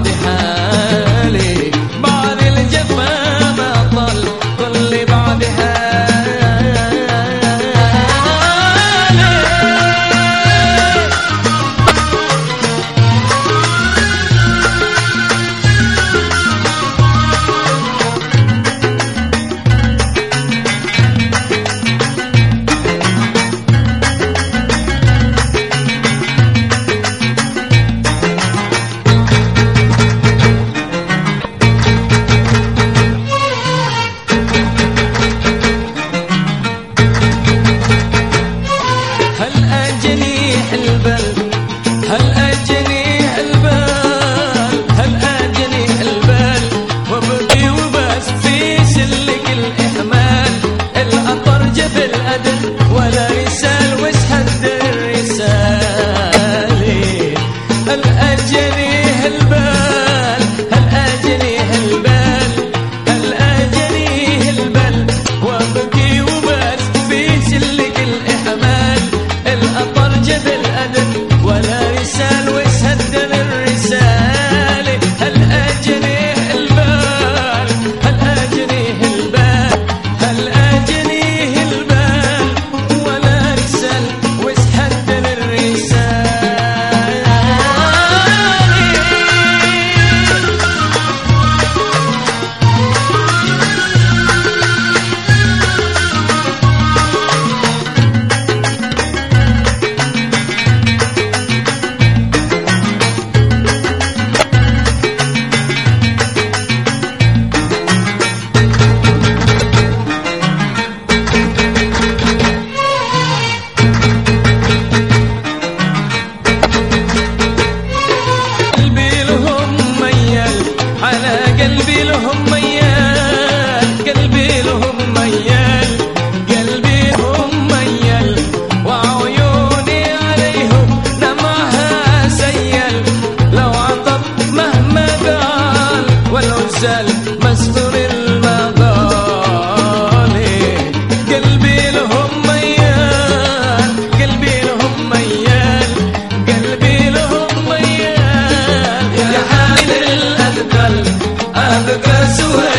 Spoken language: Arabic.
derrama. الرجال مستور المظالم قلبي لهم ميال قلبي لهم ميال قلبي لهم ميال. يا حامل الأثقال أبقى سؤال